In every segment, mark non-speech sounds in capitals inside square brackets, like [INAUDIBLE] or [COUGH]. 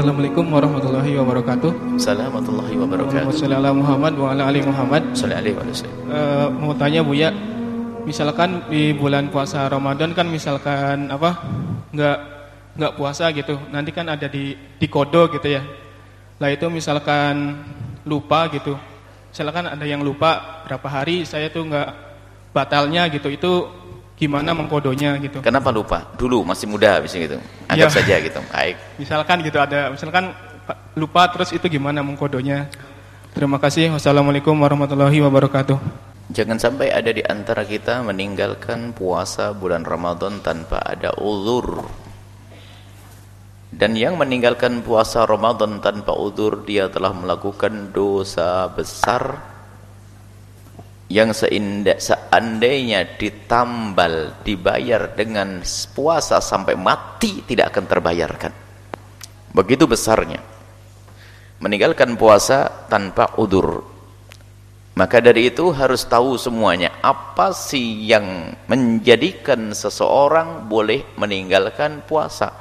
Assalamualaikum warahmatullahi wabarakatuh. Assalamualaikum warahmatullahi wabarakatuh. Wassalamualaikum Muhammad wa ala ali Muhammad. Sallallahu. Eh, mau tanya Bu ya, misalkan di bulan puasa Ramadan kan misalkan apa nggak nggak puasa gitu, nanti kan ada di di kodo gitu ya. Lah itu misalkan lupa gitu, misalkan ada yang lupa berapa hari saya tuh nggak batalnya gitu, itu gimana mengkodonya gitu. Kenapa lupa? Dulu masih muda bisa gitu. Anggap Ya. saja gitu. Baik. Misalkan gitu ada, misalkan lupa terus itu gimana mengkodonya. Terima kasih. Wassalamualaikum warahmatullahi wabarakatuh. Jangan sampai ada di antara kita meninggalkan puasa bulan Ramadan tanpa ada uzur. Dan yang meninggalkan puasa Ramadan tanpa uzur dia telah melakukan dosa besar yang seindah, seandainya ditambal dibayar dengan puasa sampai mati tidak akan terbayarkan. Begitu besarnya. Meninggalkan puasa tanpa udur. Maka dari itu harus tahu semuanya apa sih yang menjadikan seseorang boleh meninggalkan puasa.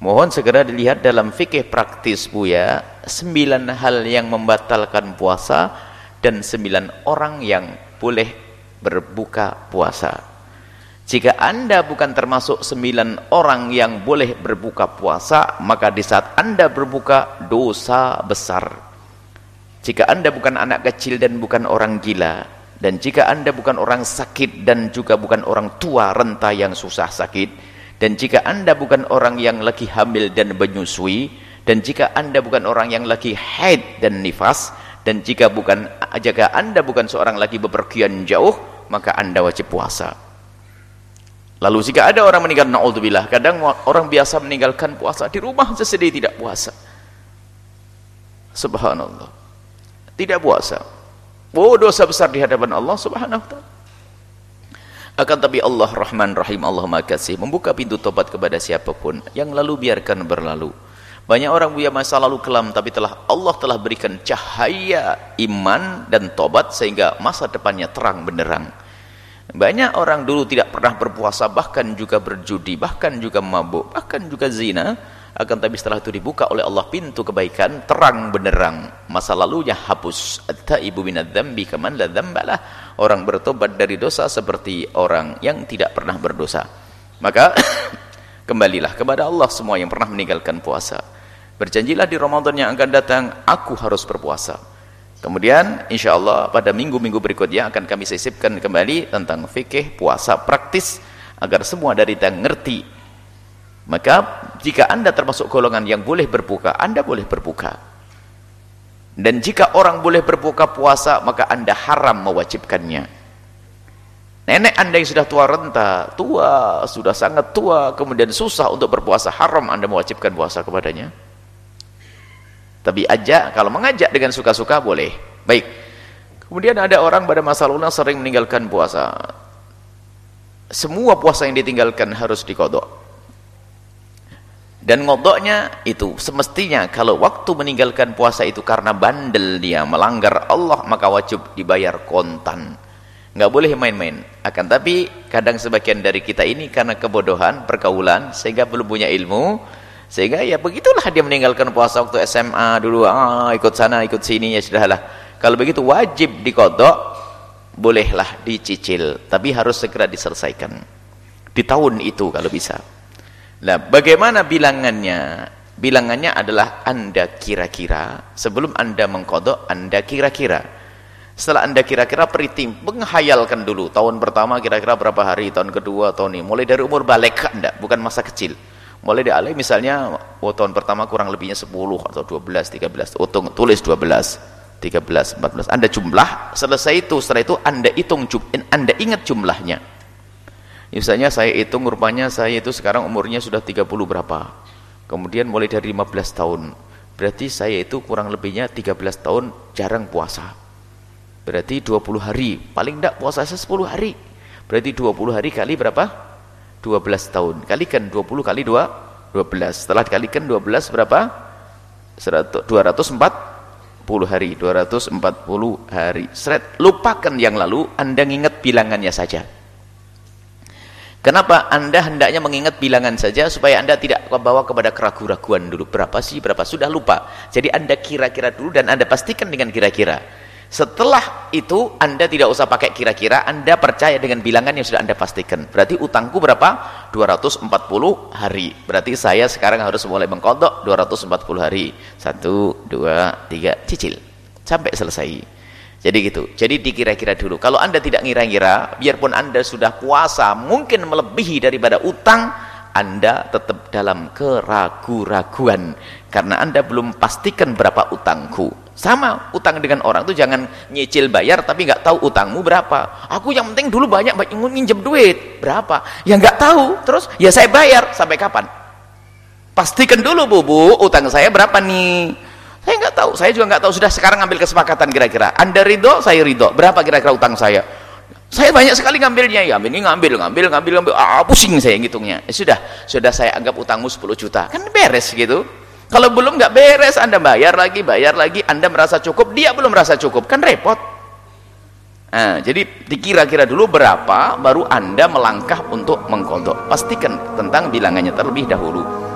Mohon segera dilihat dalam fikih praktis Buya, sembilan hal yang membatalkan puasa dan sembilan orang yang boleh berbuka puasa. Jika anda bukan termasuk sembilan orang yang boleh berbuka puasa, maka di saat anda berbuka dosa besar. Jika anda bukan anak kecil dan bukan orang gila, dan jika anda bukan orang sakit dan juga bukan orang tua renta yang susah sakit, dan jika anda bukan orang yang lagi hamil dan menyusui, dan jika anda bukan orang yang lagi haid dan nifas, dan jika bukan jika anda bukan seorang lagi bepergian jauh, maka anda wajib puasa. Lalu jika ada orang meninggal naudzubillah, kadang orang biasa meninggalkan puasa di rumah sesedih tidak puasa. Subhanallah. Tidak puasa. Oh dosa besar di hadapan Allah Subhanahu wa taala. Akan tapi Allah Rahman Rahim Allah Maha Kasih membuka pintu tobat kepada siapa pun yang lalu biarkan berlalu. Banyak orang punya masa lalu kelam tapi telah Allah telah berikan cahaya iman dan tobat sehingga masa depannya terang benderang. Banyak orang dulu tidak pernah berpuasa bahkan juga berjudi, bahkan juga mabuk, bahkan juga zina. Akan tapi setelah itu dibuka oleh Allah pintu kebaikan terang benderang. Masa lalunya hapus. At-taibu minadz-dzambi kaman la dzambalah. Orang bertobat dari dosa seperti orang yang tidak pernah berdosa. Maka [COUGHS] kembalilah kepada Allah semua yang pernah meninggalkan puasa. Berjanjilah di Ramadan yang akan datang, aku harus berpuasa. Kemudian insya Allah pada minggu-minggu berikutnya akan kami sisipkan kembali tentang fikih puasa praktis agar semua dari kita ngerti. Maka jika anda termasuk golongan yang boleh berbuka, anda boleh berbuka. Dan jika orang boleh berbuka puasa, maka anda haram mewajibkannya. Nenek anda yang sudah tua renta, tua, sudah sangat tua, kemudian susah untuk berpuasa, haram anda mewajibkan puasa kepadanya. Tapi ajak, kalau mengajak dengan suka-suka boleh. Baik. Kemudian ada orang pada masa lalu sering meninggalkan puasa. Semua puasa yang ditinggalkan harus dikodok. Dan ngodoknya itu semestinya kalau waktu meninggalkan puasa itu karena bandel dia melanggar Allah maka wajib dibayar kontan. Nggak boleh main-main. Akan tapi kadang sebagian dari kita ini karena kebodohan, pergaulan sehingga belum punya ilmu sehingga ya begitulah dia meninggalkan puasa waktu SMA dulu ah ikut sana ikut sini ya sudahlah. Kalau begitu wajib dikodok bolehlah dicicil tapi harus segera diselesaikan. Di tahun itu kalau bisa. Nah, bagaimana bilangannya? Bilangannya adalah Anda kira-kira, sebelum Anda mengkodok, Anda kira-kira. Setelah Anda kira-kira peritim, menghayalkan dulu. Tahun pertama kira-kira berapa hari, tahun kedua, tahun ini. Mulai dari umur balik Anda, bukan masa kecil. Mulai dari misalnya, oh, tahun pertama kurang lebihnya 10 atau 12, 13. Oh, tulis 12, 13, 14. Anda jumlah, selesai itu, setelah itu Anda hitung, Anda ingat jumlahnya. Misalnya saya hitung rupanya saya itu sekarang umurnya sudah 30 berapa. Kemudian mulai dari 15 tahun. Berarti saya itu kurang lebihnya 13 tahun jarang puasa. Berarti 20 hari. Paling tidak puasa saya 10 hari. Berarti 20 hari kali berapa? 12 tahun. Kalikan 20 kali 2, 12. Setelah dikalikan 12 berapa? 100, 240 hari. 240 hari. Seret. Lupakan yang lalu, Anda ingat bilangannya saja. Kenapa Anda hendaknya mengingat bilangan saja supaya Anda tidak bawa kepada keraguan-raguan dulu. Berapa sih, berapa? Sudah lupa. Jadi Anda kira-kira dulu dan Anda pastikan dengan kira-kira. Setelah itu Anda tidak usah pakai kira-kira, Anda percaya dengan bilangan yang sudah Anda pastikan. Berarti utangku berapa? 240 hari. Berarti saya sekarang harus mulai mengkodok 240 hari. Satu, dua, tiga, cicil. Sampai selesai. Jadi gitu. Jadi dikira-kira dulu. Kalau Anda tidak ngira-ngira, biarpun Anda sudah puasa, mungkin melebihi daripada utang, Anda tetap dalam keragu-raguan karena Anda belum pastikan berapa utangku. Sama utang dengan orang itu jangan nyicil bayar tapi nggak tahu utangmu berapa. Aku yang penting dulu banyak minjem duit. Berapa? Ya nggak tahu. Terus ya saya bayar sampai kapan? Pastikan dulu Bu, Bu, utang saya berapa nih? Saya nggak tahu, saya juga nggak tahu. Sudah sekarang ambil kesepakatan kira-kira. Anda ridho, saya ridho. Berapa kira-kira utang saya? Saya banyak sekali ngambilnya ya. Ini ngambil, ngambil, ngambil, ngambil. Ah, pusing saya ngitungnya. Ya, sudah, sudah saya anggap utangmu 10 juta. Kan beres gitu. Kalau belum nggak beres, Anda bayar lagi, bayar lagi. Anda merasa cukup, dia belum merasa cukup. Kan repot. Nah, jadi dikira-kira dulu berapa, baru Anda melangkah untuk mengkodok. Pastikan tentang bilangannya terlebih dahulu.